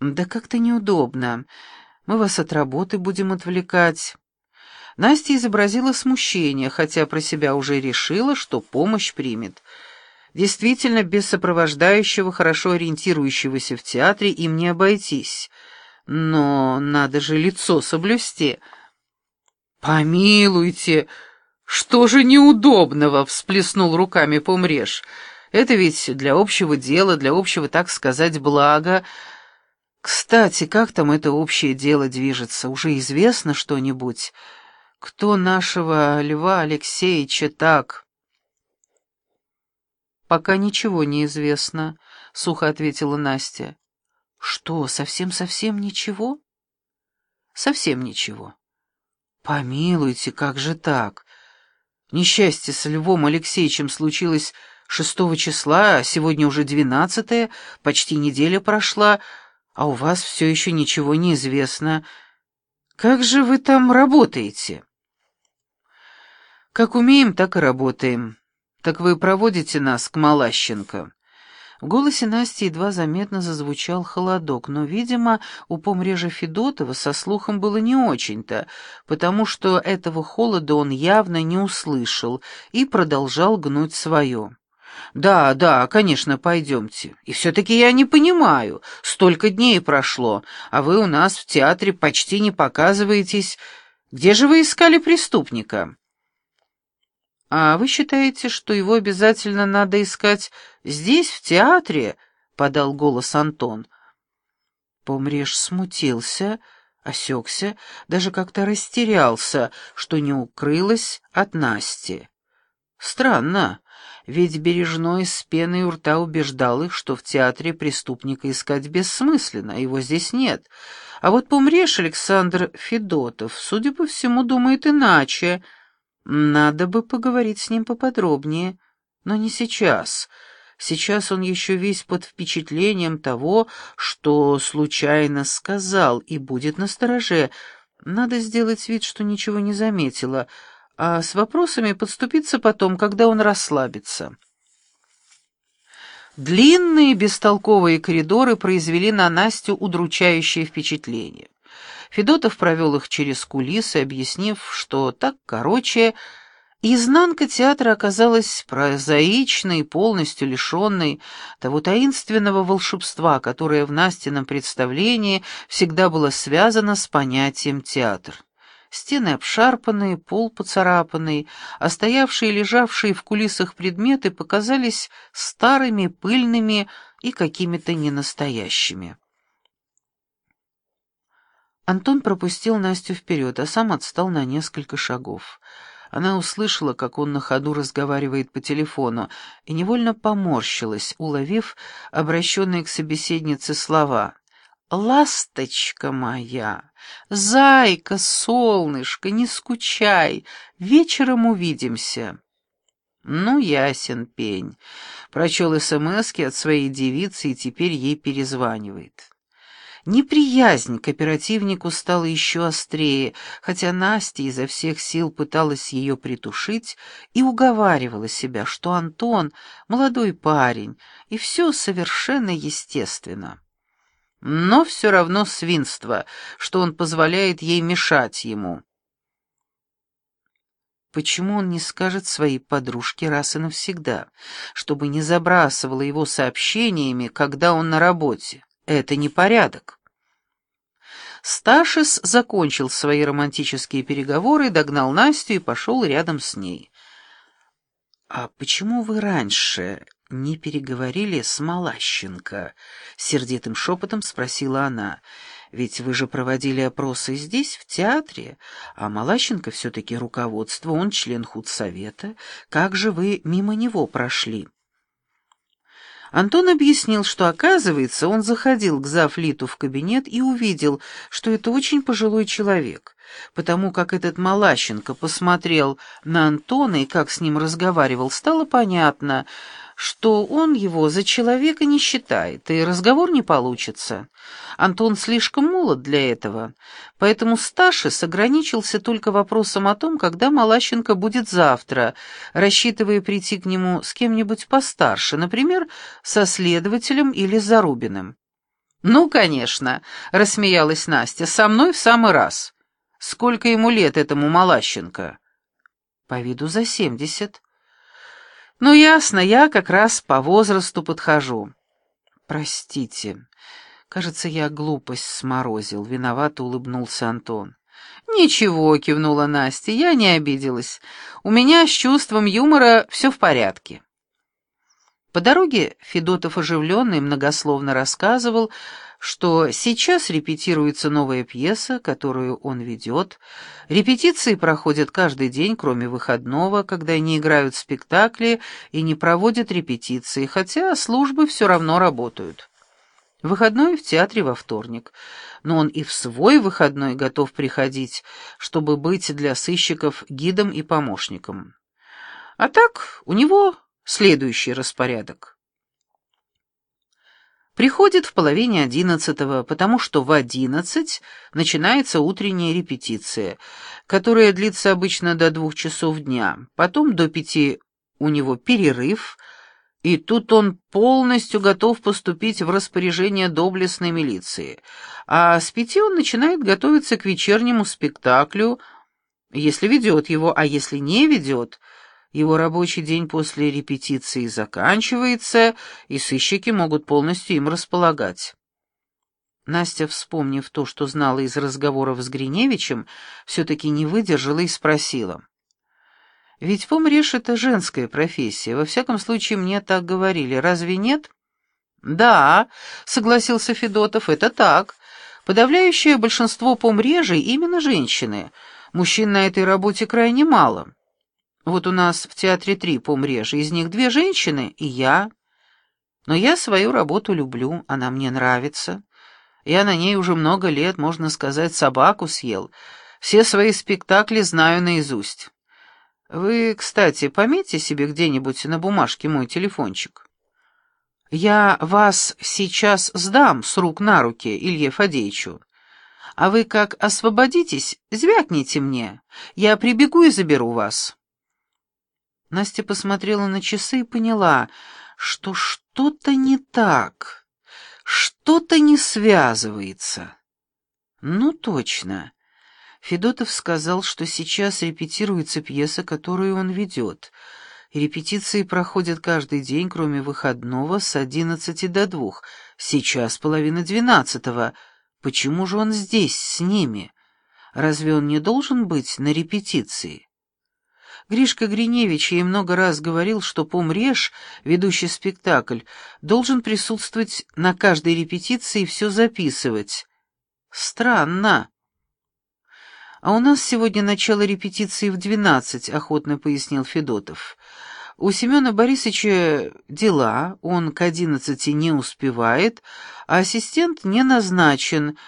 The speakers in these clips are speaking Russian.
Да как-то неудобно. Мы вас от работы будем отвлекать. Настя изобразила смущение, хотя про себя уже решила, что помощь примет. Действительно, без сопровождающего, хорошо ориентирующегося в театре им не обойтись. Но надо же лицо соблюсти. «Помилуйте, что же неудобного?» — всплеснул руками Помреж. «Это ведь для общего дела, для общего, так сказать, блага. Кстати, как там это общее дело движется? Уже известно что-нибудь? Кто нашего Льва Алексеевича так...» «Пока ничего не известно», — сухо ответила Настя. «Что, совсем-совсем ничего?» «Совсем ничего». «Помилуйте, как же так? Несчастье с Львом Алексеевичем случилось шестого числа, а сегодня уже двенадцатое, почти неделя прошла, а у вас все еще ничего не известно. Как же вы там работаете?» «Как умеем, так и работаем. Так вы проводите нас к Малащенко?» В голосе Насти едва заметно зазвучал холодок, но, видимо, у помрежа Федотова со слухом было не очень-то, потому что этого холода он явно не услышал и продолжал гнуть свое. «Да, да, конечно, пойдемте. И все-таки я не понимаю. Столько дней прошло, а вы у нас в театре почти не показываетесь. Где же вы искали преступника?» «А вы считаете, что его обязательно надо искать здесь, в театре?» — подал голос Антон. Помреж смутился, осекся, даже как-то растерялся, что не укрылось от Насти. Странно, ведь Бережной с пеной у рта убеждал их, что в театре преступника искать бессмысленно, его здесь нет. А вот Помреж Александр Федотов, судя по всему, думает иначе — надо бы поговорить с ним поподробнее, но не сейчас. Сейчас он еще весь под впечатлением того, что случайно сказал, и будет настороже. Надо сделать вид, что ничего не заметила, а с вопросами подступиться потом, когда он расслабится. Длинные бестолковые коридоры произвели на Настю удручающее впечатление. Федотов провел их через кулисы, объяснив, что так короче, изнанка театра оказалась прозаичной, полностью лишенной того таинственного волшебства, которое в Настином представлении всегда было связано с понятием «театр». Стены обшарпанные, пол поцарапанный, а стоявшие и лежавшие в кулисах предметы показались старыми, пыльными и какими-то ненастоящими. Антон пропустил Настю вперед, а сам отстал на несколько шагов. Она услышала, как он на ходу разговаривает по телефону, и невольно поморщилась, уловив обращенные к собеседнице слова. «Ласточка моя! Зайка, солнышко, не скучай! Вечером увидимся!» Ну, ясен пень. Прочел СМСки от своей девицы и теперь ей перезванивает. Неприязнь к оперативнику стала еще острее, хотя Настя изо всех сил пыталась ее притушить и уговаривала себя, что Антон — молодой парень, и все совершенно естественно. Но все равно свинство, что он позволяет ей мешать ему. Почему он не скажет своей подружке раз и навсегда, чтобы не забрасывала его сообщениями, когда он на работе? Это непорядок. Сташис закончил свои романтические переговоры, догнал Настю и пошел рядом с ней. «А почему вы раньше не переговорили с Малащенко?» — сердитым шепотом спросила она. «Ведь вы же проводили опросы здесь, в театре, а Малащенко все-таки руководство, он член худсовета. Как же вы мимо него прошли?» Антон объяснил, что, оказывается, он заходил к завлиту в кабинет и увидел, что это очень пожилой человек. Потому как этот Малащенко посмотрел на Антона и как с ним разговаривал, стало понятно, что он его за человека не считает, и разговор не получится. Антон слишком молод для этого, поэтому Сташис ограничился только вопросом о том, когда Малащенко будет завтра, рассчитывая прийти к нему с кем-нибудь постарше, например, со следователем или Зарубиным. «Ну, конечно», — рассмеялась Настя, — «со мной в самый раз. Сколько ему лет этому Малащенко?» «По виду за семьдесят». «Ну, ясно, я как раз по возрасту подхожу». «Простите, кажется, я глупость сморозил», — виновато улыбнулся Антон. «Ничего», — кивнула Настя, — «я не обиделась. У меня с чувством юмора все в порядке». По дороге Федотов оживленно и многословно рассказывал, что сейчас репетируется новая пьеса, которую он ведет. Репетиции проходят каждый день, кроме выходного, когда не играют спектакли и не проводят репетиции, хотя службы все равно работают. Выходной в театре во вторник, но он и в свой выходной готов приходить, чтобы быть для сыщиков гидом и помощником. А так у него следующий распорядок. Приходит в половине одиннадцатого, потому что в одиннадцать начинается утренняя репетиция, которая длится обычно до двух часов дня, потом до пяти у него перерыв, и тут он полностью готов поступить в распоряжение доблестной милиции, а с пяти он начинает готовиться к вечернему спектаклю, если ведет его, а если не ведет — его рабочий день после репетиции заканчивается, и сыщики могут полностью им располагать. Настя, вспомнив то, что знала из разговоров с Гриневичем, все-таки не выдержала и спросила. «Ведь помрешь — это женская профессия, во всяком случае мне так говорили, разве нет?» «Да», — согласился Федотов, — «это так. Подавляющее большинство помрежей именно женщины. Мужчин на этой работе крайне мало». Вот у нас в театре три помрежи, из них две женщины и я. Но я свою работу люблю, она мне нравится. Я на ней уже много лет, можно сказать, собаку съел. Все свои спектакли знаю наизусть. Вы, кстати, пометьте себе где-нибудь на бумажке мой телефончик. Я вас сейчас сдам с рук на руки Илье Фадеевичу. А вы как освободитесь, звякните мне. Я прибегу и заберу вас. Настя посмотрела на часы и поняла, что что-то не так, что-то не связывается. Ну, точно. Федотов сказал, что сейчас репетируется пьеса, которую он ведет. Репетиции проходят каждый день, кроме выходного, с одиннадцати до двух. Сейчас половина двенадцатого. Почему же он здесь, с ними? Разве он не должен быть на репетиции? Гришка Гриневич ей много раз говорил, что помреж, ведущий спектакль, должен присутствовать на каждой репетиции и все записывать. Странно. «А у нас сегодня начало репетиции в двенадцать», — охотно пояснил Федотов. «У Семена Борисовича дела, он к одиннадцати не успевает, а ассистент не назначен,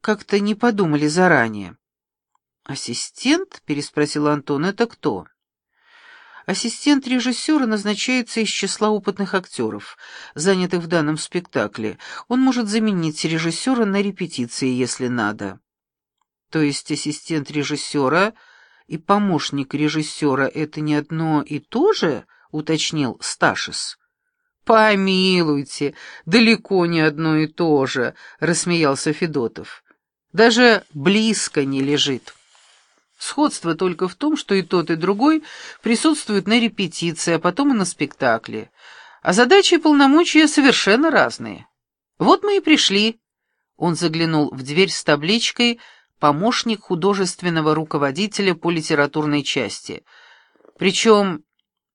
как-то не подумали заранее». «Ассистент?» — переспросил Антон. «Это кто?» Ассистент режиссера назначается из числа опытных актеров, занятых в данном спектакле. Он может заменить режиссера на репетиции, если надо. То есть ассистент режиссера и помощник режиссера — это не одно и то же, уточнил Сташис. «Помилуйте, далеко не одно и то же», — рассмеялся Федотов. «Даже близко не лежит». Сходство только в том, что и тот, и другой присутствуют на репетиции, а потом и на спектакле. А задачи и полномочия совершенно разные. Вот мы и пришли. Он заглянул в дверь с табличкой «Помощник художественного руководителя по литературной части». Причем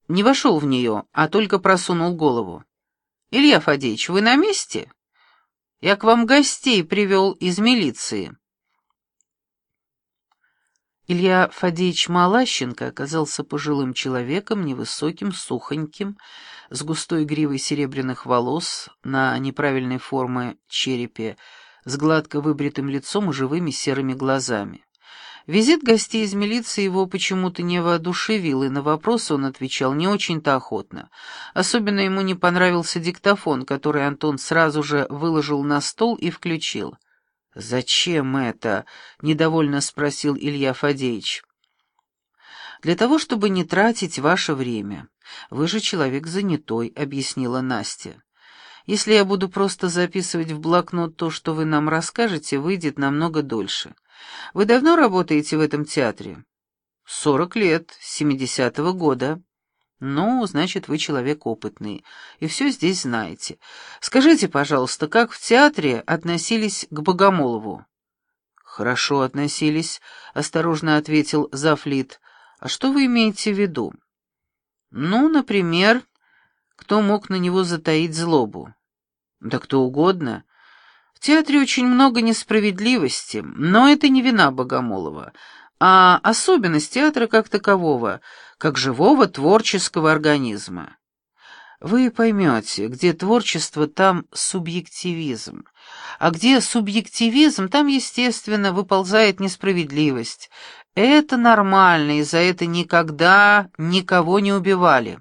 не вошел в нее, а только просунул голову. «Илья Фадеевич, вы на месте? Я к вам гостей привел из милиции». Илья Фадеевич Малащенко оказался пожилым человеком, невысоким, сухоньким, с густой гривой серебряных волос на неправильной формы черепе, с гладко выбритым лицом и живыми серыми глазами. Визит гостей из милиции его почему-то не воодушевил, и на вопросы он отвечал не очень-то охотно. Особенно ему не понравился диктофон, который Антон сразу же выложил на стол и включил. «Зачем это?» — недовольно спросил Илья Фадеевич. «Для того, чтобы не тратить ваше время. Вы же человек занятой», — объяснила Настя. Если я буду просто записывать в блокнот то, что вы нам расскажете, выйдет намного дольше. Вы давно работаете в этом театре? Сорок лет, с семидесятого года. Ну, значит, вы человек опытный, и все здесь знаете. Скажите, пожалуйста, как в театре относились к Богомолову? Хорошо относились, осторожно ответил Зафлит. А что вы имеете в виду? Ну, например, кто мог на него затаить злобу? Да кто угодно. В театре очень много несправедливости, но это не вина Богомолова, а особенность театра как такового, как живого творческого организма. Вы поймете, где творчество, там субъективизм. А где субъективизм, там, естественно, выползает несправедливость. Это нормально, и за это никогда никого не убивали.